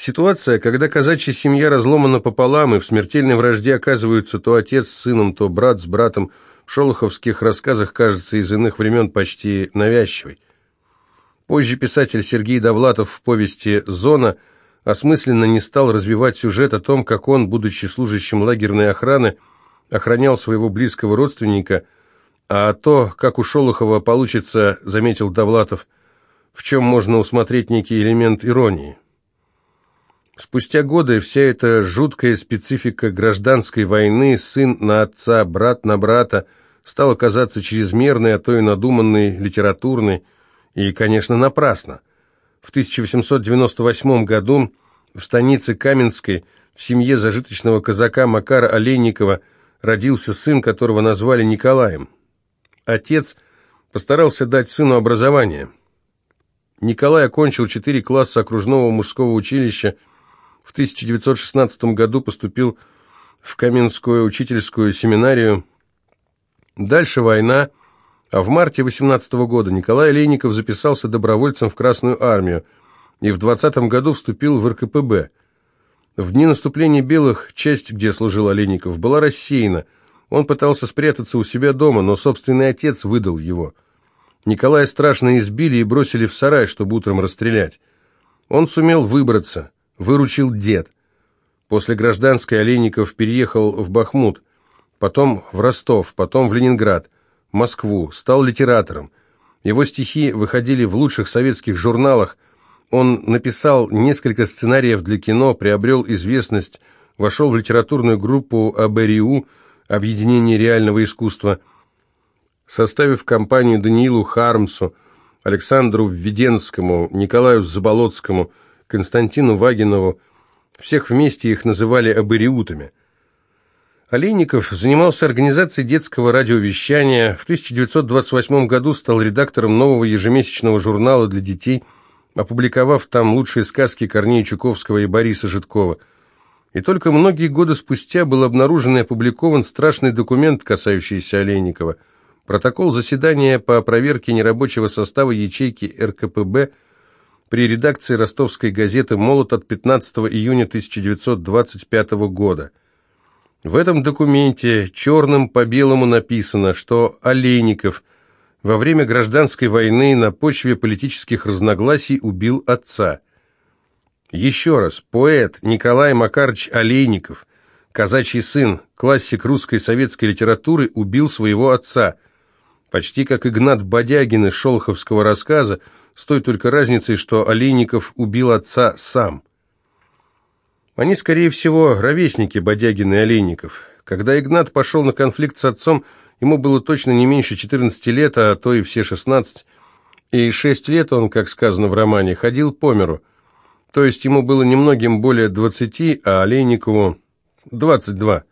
Ситуация, когда казачья семья разломана пополам, и в смертельной вражде оказываются то отец с сыном, то брат с братом, в шолоховских рассказах кажется из иных времен почти навязчивой. Позже писатель Сергей Довлатов в повести «Зона» осмысленно не стал развивать сюжет о том, как он, будучи служащим лагерной охраны, охранял своего близкого родственника, а то, как у Шолохова получится, заметил Довлатов, в чем можно усмотреть некий элемент иронии. Спустя годы вся эта жуткая специфика гражданской войны, сын на отца, брат на брата, стала казаться чрезмерной, а то и надуманной, литературной, и, конечно, напрасно. В 1898 году в станице Каменской в семье зажиточного казака Макара Олейникова родился сын, которого назвали Николаем. Отец постарался дать сыну образование. Николай окончил четыре класса окружного мужского училища, в 1916 году поступил в Каменскую учительскую семинарию. Дальше война, а в марте 18 года Николай Олейников записался добровольцем в Красную армию и в 20 году вступил в РКПБ. В дни наступления белых часть, где служил Олейников, была рассеяна. Он пытался спрятаться у себя дома, но собственный отец выдал его. Николая страшно избили и бросили в сарай, чтобы утром расстрелять. Он сумел выбраться, выручил дед. После гражданской Олейников переехал в Бахмут, потом в Ростов, потом в Ленинград, Москву, стал литератором. Его стихи выходили в лучших советских журналах – он написал несколько сценариев для кино, приобрел известность, вошел в литературную группу АБРИУ, Объединение реального искусства, составив компанию Даниилу Хармсу, Александру Введенскому, Николаю Заболоцкому, Константину Вагинову. Всех вместе их называли абориутами. Олейников занимался организацией детского радиовещания. В 1928 году стал редактором нового ежемесячного журнала для детей – опубликовав там лучшие сказки Корнея Чуковского и Бориса Житкова. И только многие годы спустя был обнаружен и опубликован страшный документ, касающийся Олейникова. Протокол заседания по проверке нерабочего состава ячейки РКПБ при редакции ростовской газеты «Молот» от 15 июня 1925 года. В этом документе черным по белому написано, что Олейников – во время гражданской войны на почве политических разногласий убил отца. Еще раз, поэт Николай Макарович Олейников, казачий сын, классик русской советской литературы, убил своего отца. Почти как Игнат Бодягин из шолоховского рассказа, с той только разницей, что Олейников убил отца сам. Они, скорее всего, ровесники Бодягин и Олейников. Когда Игнат пошел на конфликт с отцом, Ему было точно не меньше 14 лет, а то и все 16. И 6 лет он, как сказано в романе, ходил по миру. То есть ему было немногим более 20, а Олейникову 22.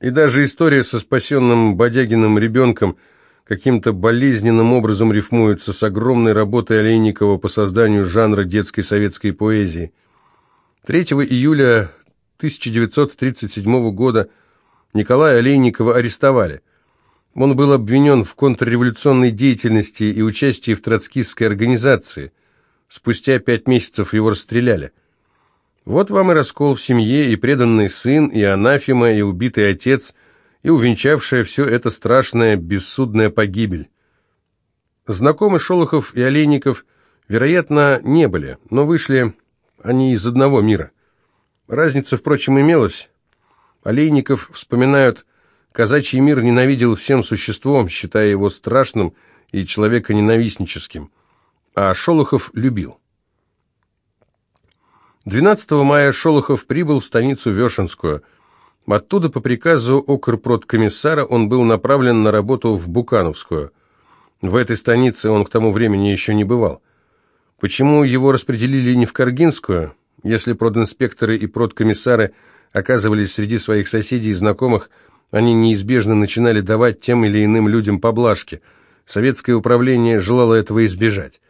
И даже история со спасенным Бодягиным ребенком каким-то болезненным образом рифмуется с огромной работой Олейникова по созданию жанра детской советской поэзии. 3 июля 1937 года Николая Олейникова арестовали. Он был обвинен в контрреволюционной деятельности и участии в троцкистской организации. Спустя пять месяцев его расстреляли. Вот вам и раскол в семье, и преданный сын, и анафема, и убитый отец, и увенчавшая все это страшная, бессудная погибель. Знакомы Шолохов и Олейников, вероятно, не были, но вышли они из одного мира. Разница, впрочем, имелась. Олейников вспоминают Казачий мир ненавидел всем существом, считая его страшным и человеконенавистническим, а Шолохов любил. 12 мая Шолохов прибыл в станицу Вешенскую. Оттуда по приказу окрпродкомиссара он был направлен на работу в Букановскую. В этой станице он к тому времени еще не бывал. Почему его распределили не в Каргинскую, если продинспекторы и продкомиссары оказывались среди своих соседей и знакомых – они неизбежно начинали давать тем или иным людям поблажки. Советское управление желало этого избежать.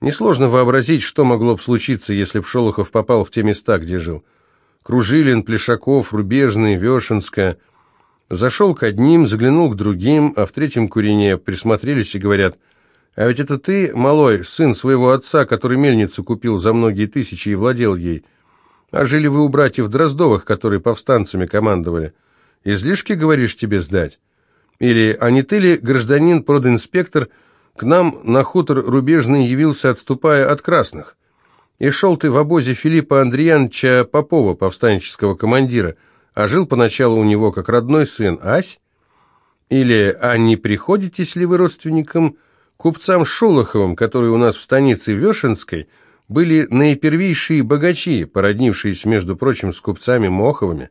Несложно вообразить, что могло бы случиться, если б Шолохов попал в те места, где жил. Кружилин, Плешаков, Рубежный, Вешенская. Зашел к одним, заглянул к другим, а в третьем курине присмотрелись и говорят, «А ведь это ты, малой, сын своего отца, который мельницу купил за многие тысячи и владел ей». А жили вы у братьев Дроздовых, которые повстанцами командовали. Излишки, говоришь, тебе сдать? Или, а не ты ли, гражданин продинспектор, к нам на хутор рубежный явился, отступая от красных? И шел ты в обозе Филиппа Андреяновича Попова, повстанческого командира, а жил поначалу у него как родной сын, ась? Или, а не приходитесь ли вы родственникам купцам Шолоховым, которые у нас в станице Вешенской были наипервейшие богачи, породнившиеся, между прочим, с купцами Моховыми?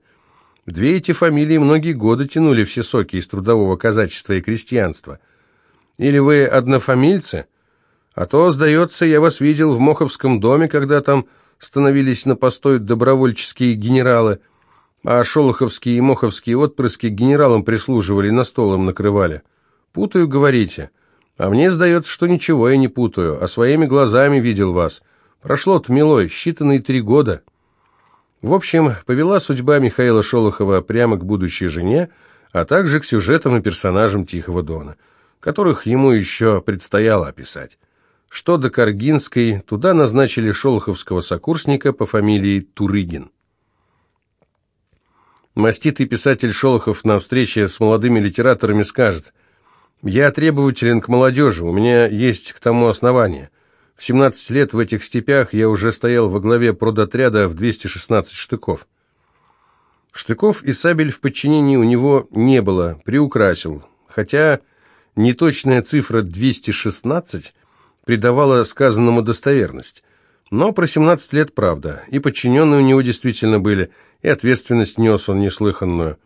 Две эти фамилии многие годы тянули все соки из трудового казачества и крестьянства. Или вы однофамильцы? А то, сдается, я вас видел в Моховском доме, когда там становились на постой добровольческие генералы – а шолоховские и моховские отпрыски генералам прислуживали, на столом накрывали. Путаю, говорите. А мне сдается, что ничего я не путаю, а своими глазами видел вас. Прошло-то, милой, считанные три года. В общем, повела судьба Михаила Шолохова прямо к будущей жене, а также к сюжетам и персонажам Тихого Дона, которых ему еще предстояло описать. Что до Каргинской, туда назначили шолоховского сокурсника по фамилии Турыгин. Маститый писатель Шолохов на встрече с молодыми литераторами скажет «Я требователен к молодежи, у меня есть к тому основание. В 17 лет в этих степях я уже стоял во главе продотряда в 216 штыков». Штыков и сабель в подчинении у него не было, приукрасил, хотя неточная цифра 216 придавала сказанному достоверность. Но про 17 лет правда, и подчиненные у него действительно были – и ответственность нес он неслыханную.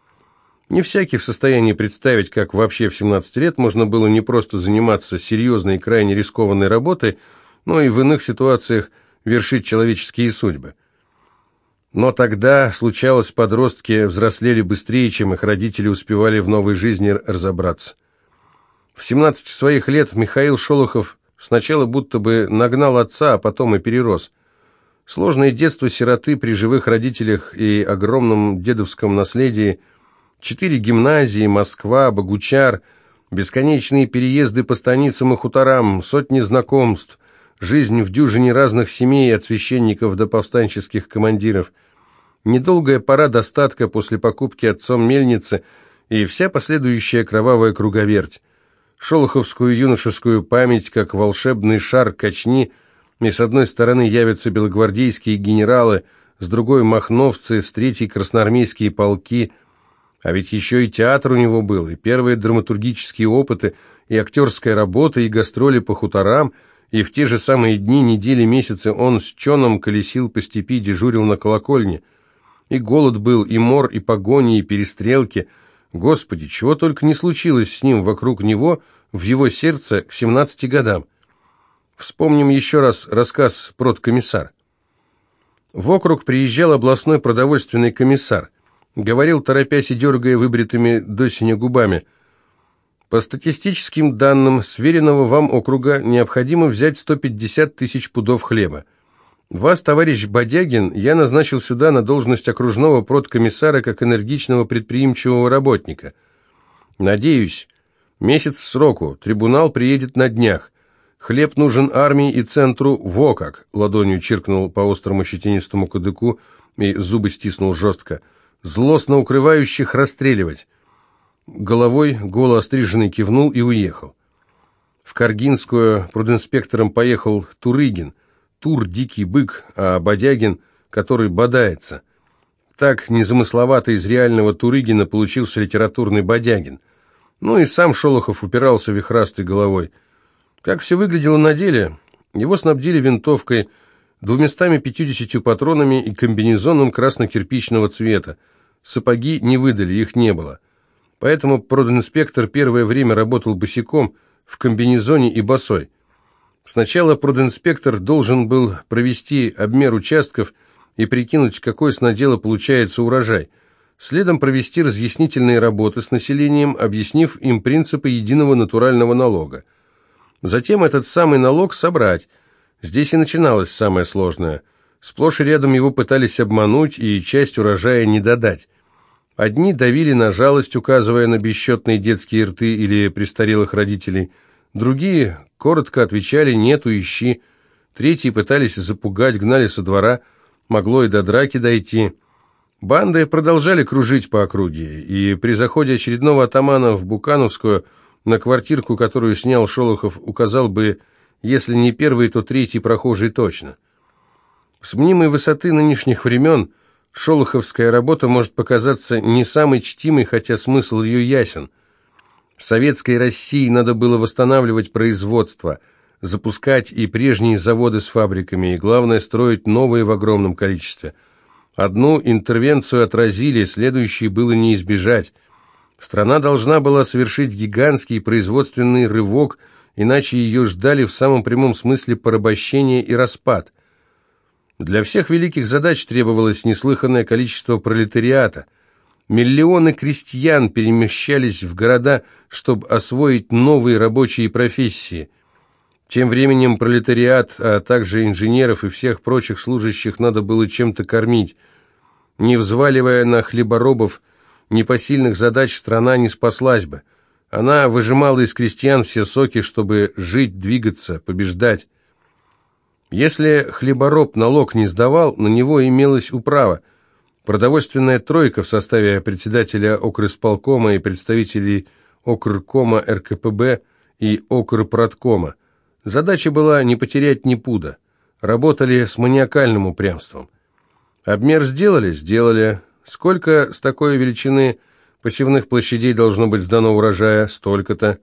Не всякий в состоянии представить, как вообще в 17 лет можно было не просто заниматься серьезной и крайне рискованной работой, но и в иных ситуациях вершить человеческие судьбы. Но тогда, случалось, подростки взрослели быстрее, чем их родители успевали в новой жизни разобраться. В 17 своих лет Михаил Шолохов сначала будто бы нагнал отца, а потом и перерос – Сложное детство сироты при живых родителях и огромном дедовском наследии, четыре гимназии, Москва, Богучар, бесконечные переезды по станицам и хуторам, сотни знакомств, жизнь в дюжине разных семей от священников до повстанческих командиров, недолгая пора достатка после покупки отцом мельницы и вся последующая кровавая круговерть. Шолоховскую юношескую память, как волшебный шар качни – и с одной стороны явятся белогвардейские генералы, с другой – махновцы, с третьей – красноармейские полки. А ведь еще и театр у него был, и первые драматургические опыты, и актерская работа, и гастроли по хуторам, и в те же самые дни, недели, месяцы он с чоном колесил по степи, дежурил на колокольне. И голод был, и мор, и погони, и перестрелки. Господи, чего только не случилось с ним вокруг него, в его сердце к семнадцати годам. Вспомним еще раз рассказ «Продкомиссар». В округ приезжал областной продовольственный комиссар. Говорил, торопясь и дергая выбритыми до синя губами. По статистическим данным сверенного вам округа необходимо взять 150 тысяч пудов хлеба. Вас, товарищ Бодягин, я назначил сюда на должность окружного продкомиссара как энергичного предприимчивого работника. Надеюсь, месяц сроку, трибунал приедет на днях. Хлеб нужен армии и центру, во как!» Ладонью чиркнул по острому щетинистому кадыку и зубы стиснул жестко. «Злостно укрывающих расстреливать!» Головой голо остриженный кивнул и уехал. В Каргинскую прудинспектором поехал Турыгин. Тур – дикий бык, а Бодягин, который бодается. Так незамысловато из реального Турыгина получился литературный Бодягин. Ну и сам Шолохов упирался вихрастой головой – как все выглядело на деле? Его снабдили винтовкой, двумястами пятьюдесятью патронами и комбинезоном красно-кирпичного цвета. Сапоги не выдали, их не было. Поэтому продинспектор первое время работал босиком, в комбинезоне и босой. Сначала продинспектор должен был провести обмер участков и прикинуть, какой с надела получается урожай. Следом провести разъяснительные работы с населением, объяснив им принципы единого натурального налога. Затем этот самый налог собрать. Здесь и начиналось самое сложное. Сплошь и рядом его пытались обмануть и часть урожая не додать. Одни давили на жалость, указывая на бесчетные детские рты или престарелых родителей. Другие коротко отвечали «нету, ищи». Третьи пытались запугать, гнали со двора. Могло и до драки дойти. Банды продолжали кружить по округе, и при заходе очередного атамана в Букановскую на квартирку, которую снял Шолохов, указал бы, если не первый, то третий прохожий точно. С мнимой высоты нынешних времен шолоховская работа может показаться не самой чтимой, хотя смысл ее ясен. Советской России надо было восстанавливать производство, запускать и прежние заводы с фабриками, и, главное, строить новые в огромном количестве – Одну интервенцию отразили, следующей было не избежать. Страна должна была совершить гигантский производственный рывок, иначе ее ждали в самом прямом смысле порабощение и распад. Для всех великих задач требовалось неслыханное количество пролетариата. Миллионы крестьян перемещались в города, чтобы освоить новые рабочие профессии. Тем временем пролетариат, а также инженеров и всех прочих служащих надо было чем-то кормить. Не взваливая на хлеборобов непосильных задач, страна не спаслась бы. Она выжимала из крестьян все соки, чтобы жить, двигаться, побеждать. Если хлебороб налог не сдавал, на него имелась управа. Продовольственная тройка в составе председателя окрысполкома и представителей окркома РКПБ и окрпродкома – Задача была не потерять ни пуда. Работали с маниакальным упрямством. Обмер сделали? Сделали. Сколько с такой величины посевных площадей должно быть сдано урожая? Столько-то.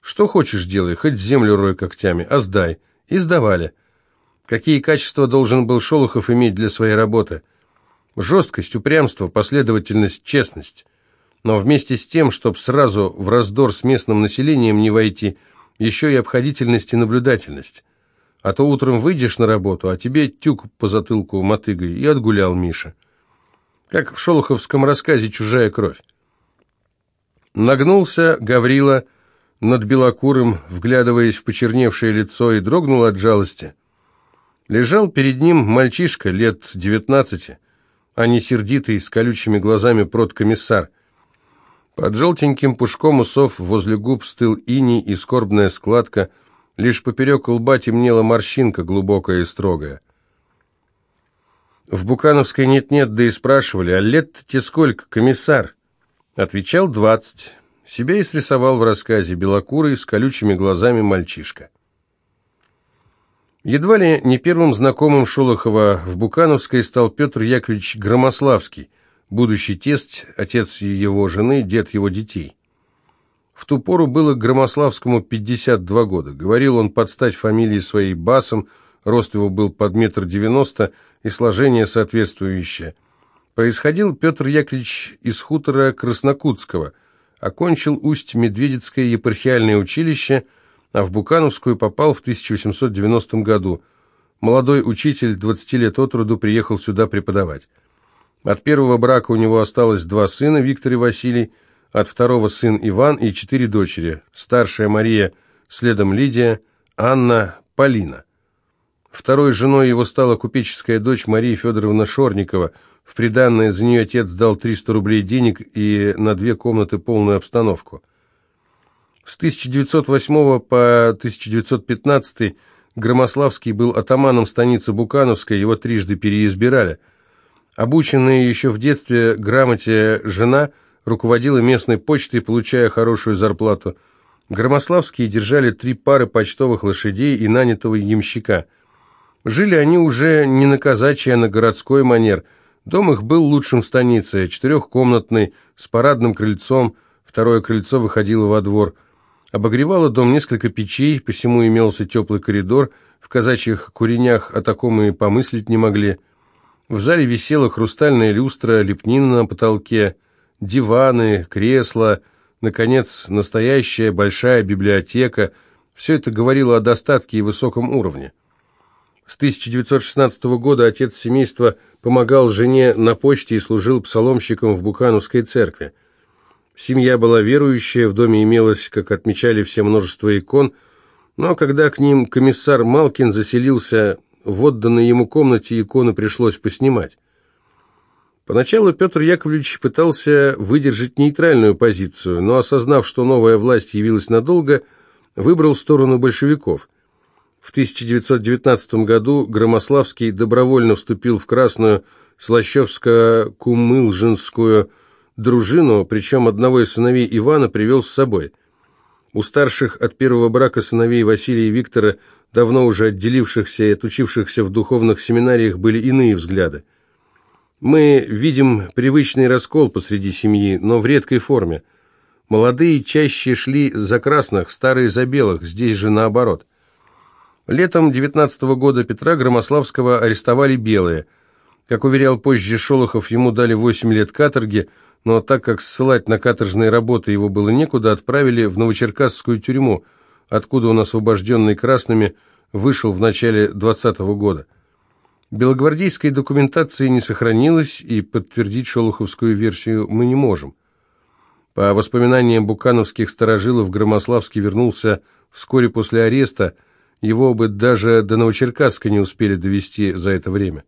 Что хочешь делай, хоть землю рой когтями, а сдай. И сдавали. Какие качества должен был Шолохов иметь для своей работы? Жесткость, упрямство, последовательность, честность. Но вместе с тем, чтобы сразу в раздор с местным населением не войти – еще и обходительность и наблюдательность. А то утром выйдешь на работу, а тебе тюк по затылку мотыгой, и отгулял Миша. Как в шолоховском рассказе «Чужая кровь». Нагнулся Гаврила над белокурым, вглядываясь в почерневшее лицо, и дрогнул от жалости. Лежал перед ним мальчишка лет девятнадцати, а не сердитый, с колючими глазами продкомиссар – под желтеньким пушком усов возле губ стыл иней и скорбная складка, лишь поперек лба темнела морщинка, глубокая и строгая. В Букановской нет-нет, да и спрашивали, а лет те сколько, комиссар? Отвечал двадцать. Себя и срисовал в рассказе белокурый с колючими глазами мальчишка. Едва ли не первым знакомым Шолохова в Букановской стал Петр Яковлевич Громославский – будущий тесть, отец его жены, дед его детей. В ту пору было Громославскому 52 года. Говорил он под стать фамилии своей басом, рост его был под метр девяносто и сложение соответствующее. Происходил Петр Яковлевич из хутора Краснокутского, окончил Усть-Медведицкое епархиальное училище, а в Букановскую попал в 1890 году. Молодой учитель, 20 лет от роду, приехал сюда преподавать. От первого брака у него осталось два сына, Виктор и Василий, от второго сын Иван и четыре дочери, старшая Мария, следом Лидия, Анна, Полина. Второй женой его стала купеческая дочь Мария Федоровна Шорникова. В приданное за нее отец дал 300 рублей денег и на две комнаты полную обстановку. С 1908 по 1915 Громославский был атаманом станицы Букановской, его трижды переизбирали – Обученная еще в детстве грамоте жена руководила местной почтой, получая хорошую зарплату. Громославские держали три пары почтовых лошадей и нанятого ямщика. Жили они уже не на казачий, а на городской манер. Дом их был лучшим в станице, четырехкомнатный, с парадным крыльцом, второе крыльцо выходило во двор. Обогревало дом несколько печей, посему имелся теплый коридор, в казачьих куренях о таком и помыслить не могли – в зале висела хрустальная люстра, лепнина на потолке, диваны, кресла, наконец, настоящая большая библиотека. Все это говорило о достатке и высоком уровне. С 1916 года отец семейства помогал жене на почте и служил псаломщиком в Букановской церкви. Семья была верующая, в доме имелось, как отмечали все, множество икон, но когда к ним комиссар Малкин заселился, в отданной ему комнате иконы пришлось поснимать. Поначалу Петр Яковлевич пытался выдержать нейтральную позицию, но, осознав, что новая власть явилась надолго, выбрал сторону большевиков. В 1919 году Громославский добровольно вступил в Красную Слащевско-Кумылжинскую дружину, причем одного из сыновей Ивана привел с собой. У старших от первого брака сыновей Василия и Виктора, давно уже отделившихся и отучившихся в духовных семинариях, были иные взгляды. Мы видим привычный раскол посреди семьи, но в редкой форме. Молодые чаще шли за красных, старые за белых, здесь же наоборот. Летом 19 -го года Петра Громославского арестовали белые. Как уверял позже Шолохов, ему дали 8 лет каторги, но так как ссылать на каторжные работы его было некуда, отправили в Новочеркасскую тюрьму, откуда он, освобожденный красными, вышел в начале 20 -го года. Белогвардейской документации не сохранилось, и подтвердить шолоховскую версию мы не можем. По воспоминаниям букановских старожилов, Громославский вернулся вскоре после ареста, его бы даже до Новочеркасска не успели довести за это время.